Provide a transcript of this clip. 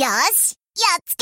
よし、やっつけ